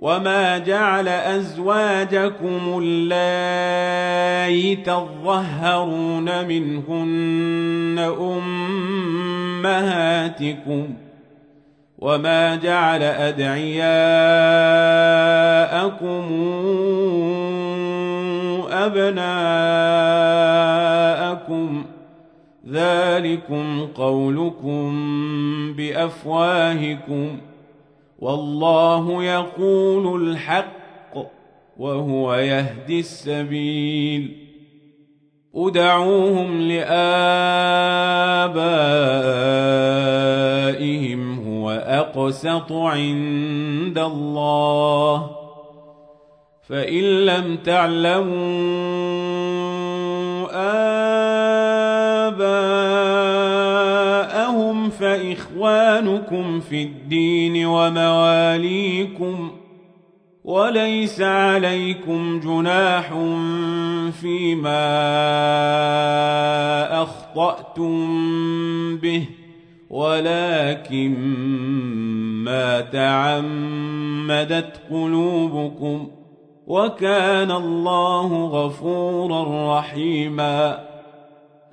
وما جعل أزواجكم اللائي تظهرون منهن أمهاتكم وما جعل أدعياءكم أبناءكم ذلكم قولكم بأفواهكم ۖ والله يقول الحق وهو يهدي السبيل. ادعوهم لآبائهم هو أقسط عند الله. فإن لم تعلموا فإخوانكم في الدين ومواليكم وليس عليكم جناح فيما أخطأتم به ولكن ما تعمدت قلوبكم وكان الله غفورا رحيما.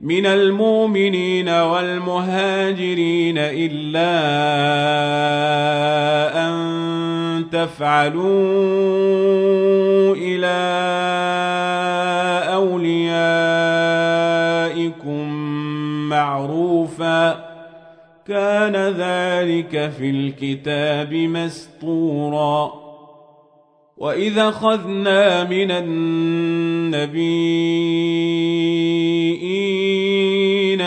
من المؤمنين والمهاجرين إلا أن تفعلوا إلى أوليائكم معروفا. كان ذلك في الكتاب مسطورا. وإذا خذنا من النبيين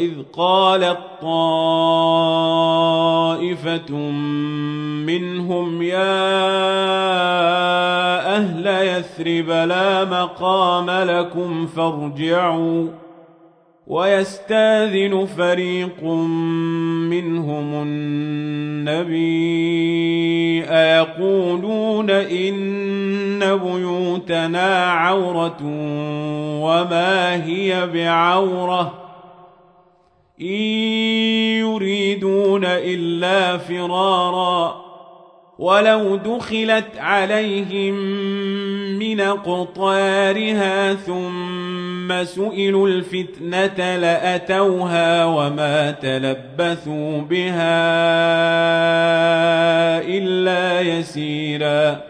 وإذ قالت طائفة منهم يا أهل يثرب لا مقام لكم فارجعوا ويستاذن فريق منهم النبي أيقولون إن بيوتنا عورة وما هي بعورة إن يريدون إلا فرارا ولو دخلت عليهم من قطارها ثم سئلوا الفتنة لأتوها وما تلبثوا بها إلا يسيرا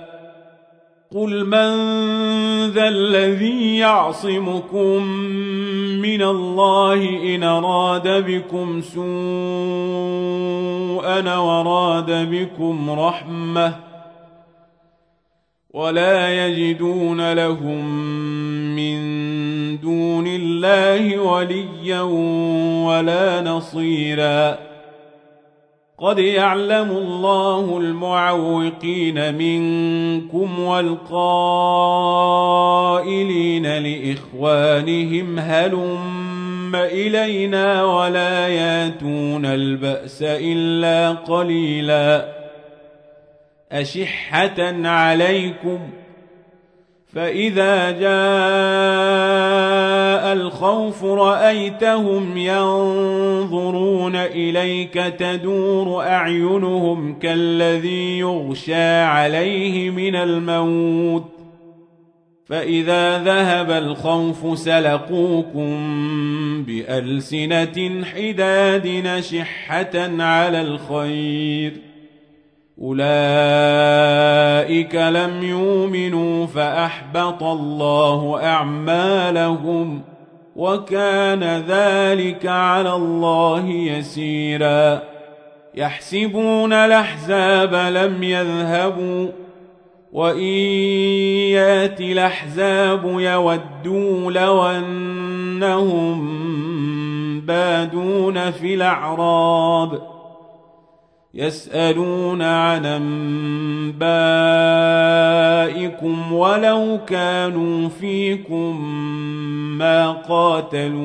قل من ذا الذي يعصمكم من الله إن أراد بكم سوءا وراد بكم رحمة ولا يجدون لهم من دون الله وليا ولا نصيراً قد يعلم الله المعوقين منكم والقائلين لإخوانهم هلم إلينا ولا ياتون البأس إلا قليلا. أشحة عليكم ۖ فإذا جاء الخوف رأيتهم ينظرون إليك تدور أعينهم كالذي يغشى عليه من الموت فإذا ذهب الخوف سلقوكم بألسنة حداد نشحة على الخير ۖ أولئك لم يؤمنوا فأحبط الله أعمالهم وكان ذلك على الله يسيرا يحسبون الأحزاب لم يذهبوا وإن ياتي الأحزاب يودوا لو أنهم بادون في الأعراب يسألون عن أنبائكم ولو كانوا فيكم ما قاتلوا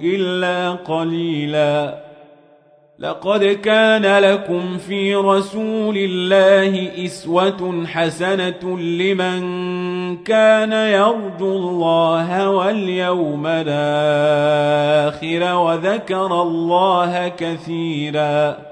إلا قليلاً. لقد كان لكم في رسول الله إسوة حسنة لمن كان يرجو الله واليوم الآخر وذكر الله كثيرا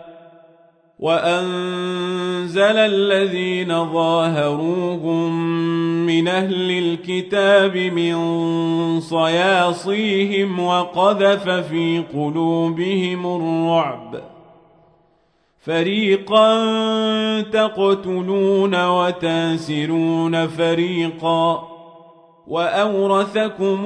وأنزل الذين ظاهروهم من أهل الكتاب من صياصيهم وقذف في قلوبهم الرعب. فريقا تقتلون وتاسرون فريقا واورثكم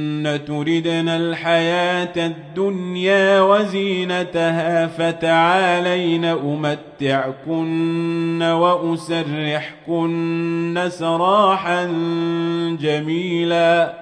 تردن الحياة الدنيا وزينتها فتعالين أمتعكن وأسرحكن سراحا جميلا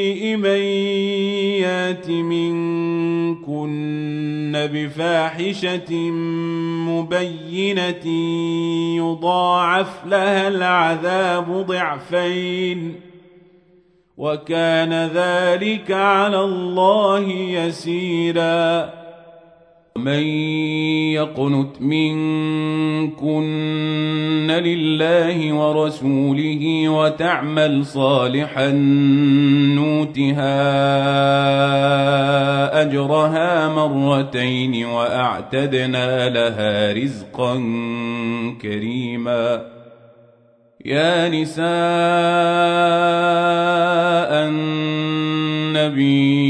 من يات منكن بفاحشة مبينة يضاعف لها العذاب ضعفين وكان ذلك على الله يسيراً ومن يقنت منكن لله ورسوله وتعمل صالحا نوتها أجرها مرتين وأعتدنا لها رزقا كريما. يا نساء النبي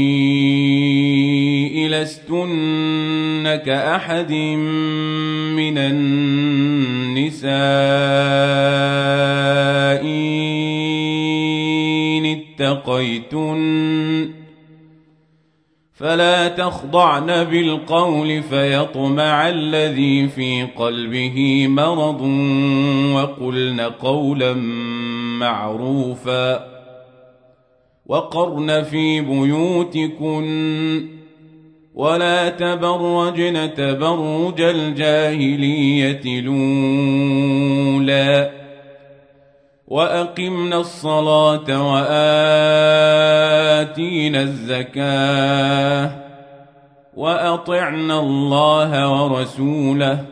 لستن كأحد من النساء اتقيتن فلا تخضعن بالقول فيطمع الذي في قلبه مرض وقلن قولا معروفا وقرن في بيوتكن ولا تبرجن تبرج الجاهلية الأولى وأقمنا الصلاة وآتينا الزكاة وأطعنا الله ورسوله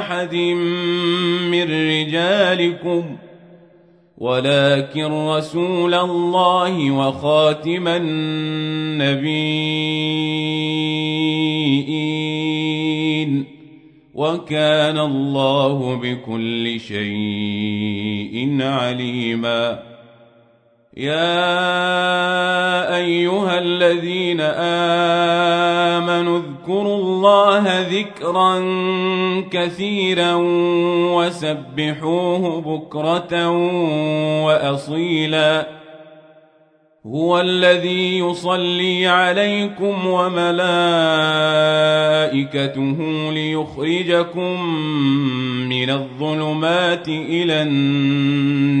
أحد من رجالكم ولكن رسول الله وخاتم النبيين وكان الله بكل شيء عليما. يا أيها الذين آمنوا اذكروا الله ذكرا كثيرا وسبحوه بكرة وأصيلا. هو الذي يصلي عليكم وملائكته ليخرجكم من الظلمات إلى النور.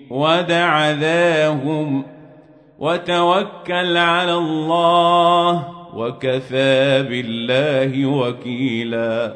ودع ذاهم وتوكل على الله وكفى بالله وكيلا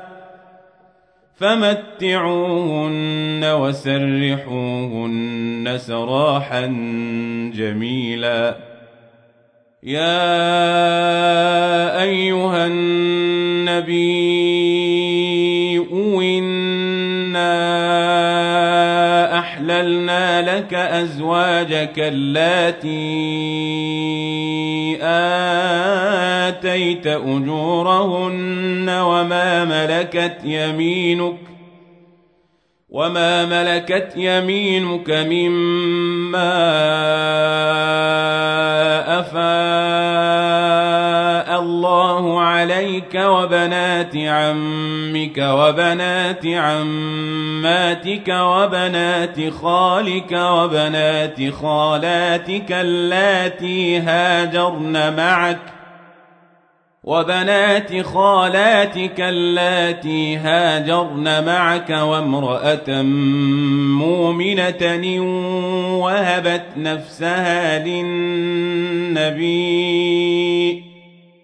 فمتعوهن وسرحوهن سراحا جميلا. يا أيها النبي انا أحللنا لك أزواجك اللاتي آتيت أجورهن وما ملكت يمينك وما ملكت يمينك مما أفاء الله عليك وبنات عمك وبنات عماتك وبنات خالك وبنات خالاتك اللاتي هاجرن معك ۖ وبنات خالاتك اللاتي هاجرن معك وامرأة مؤمنة وهبت نفسها للنبي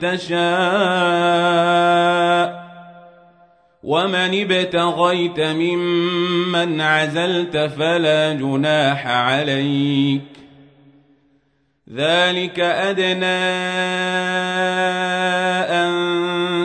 تشاء. ومن ابتغيت ممن عزلت فلا جناح عليك. ذلك أدنى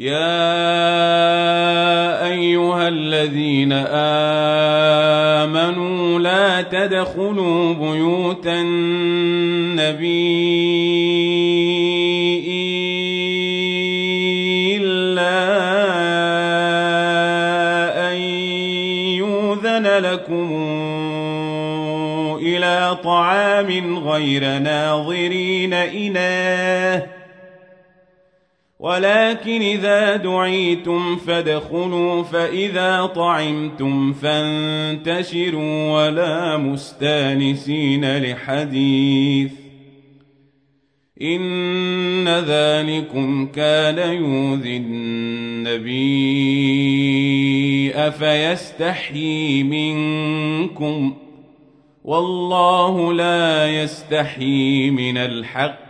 يا ايها الذين امنوا لا تدخلوا بيوت النبي الا ان يؤذن لكم إلى طعام غير ناظرين اناه ولكن إذا دعيتم فادخلوا فإذا طعمتم فانتشروا ولا مستانسين لحديث إن ذلكم كان يؤذي النبي أفيستحيي منكم والله لا يستحيي من الحق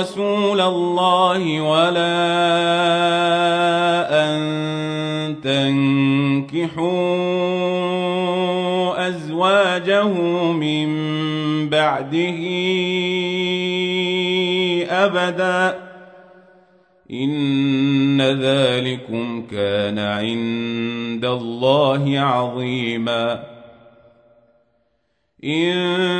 رسول الله ولا أن تنكحوا أزواجه من بعده أبدا إن ذلكم كان عند الله عظيما إن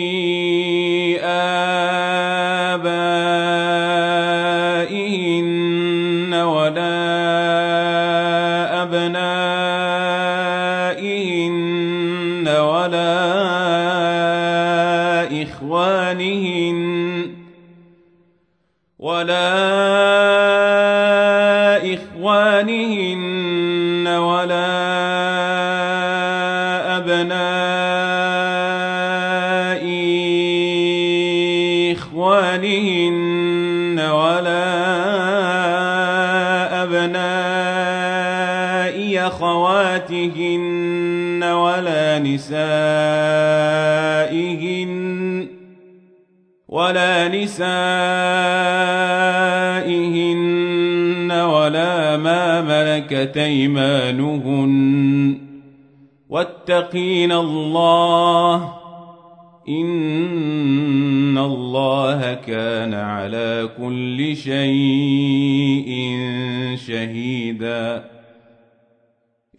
أخواتهن ولا نسائهن ولا نسائهن ولا ما ملكت أيمانهن واتقين الله إن الله كان على كل شيء شهيدا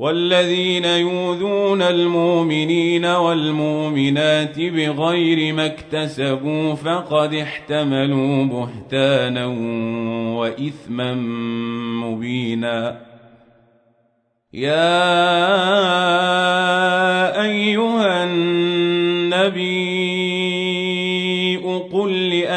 والذين يؤذون المؤمنين والمؤمنات بغير ما اكتسبوا فقد احتملوا بهتانا وإثما مبينا. يا أيها النبي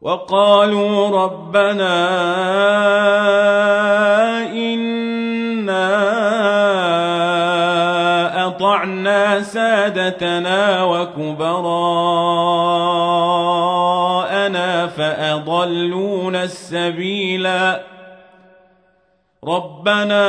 وقالوا ربنا إنا أطعنا سادتنا وكبراءنا فأضلونا السبيلا. ربنا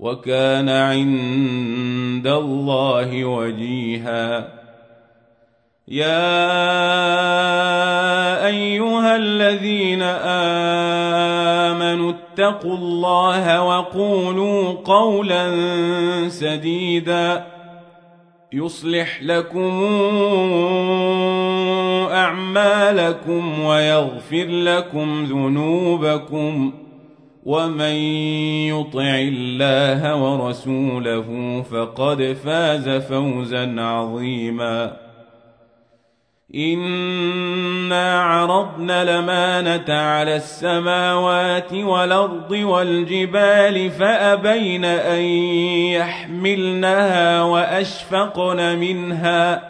وكان عند الله وجيها. يا أيها الذين آمنوا اتقوا الله وقولوا قولا سديدا. يصلح لكم أعمالكم ويغفر لكم ذنوبكم. ومن يطع الله ورسوله فقد فاز فوزا عظيما انا عرضنا الامانه على السماوات والارض والجبال فابين ان يحملنها واشفقن منها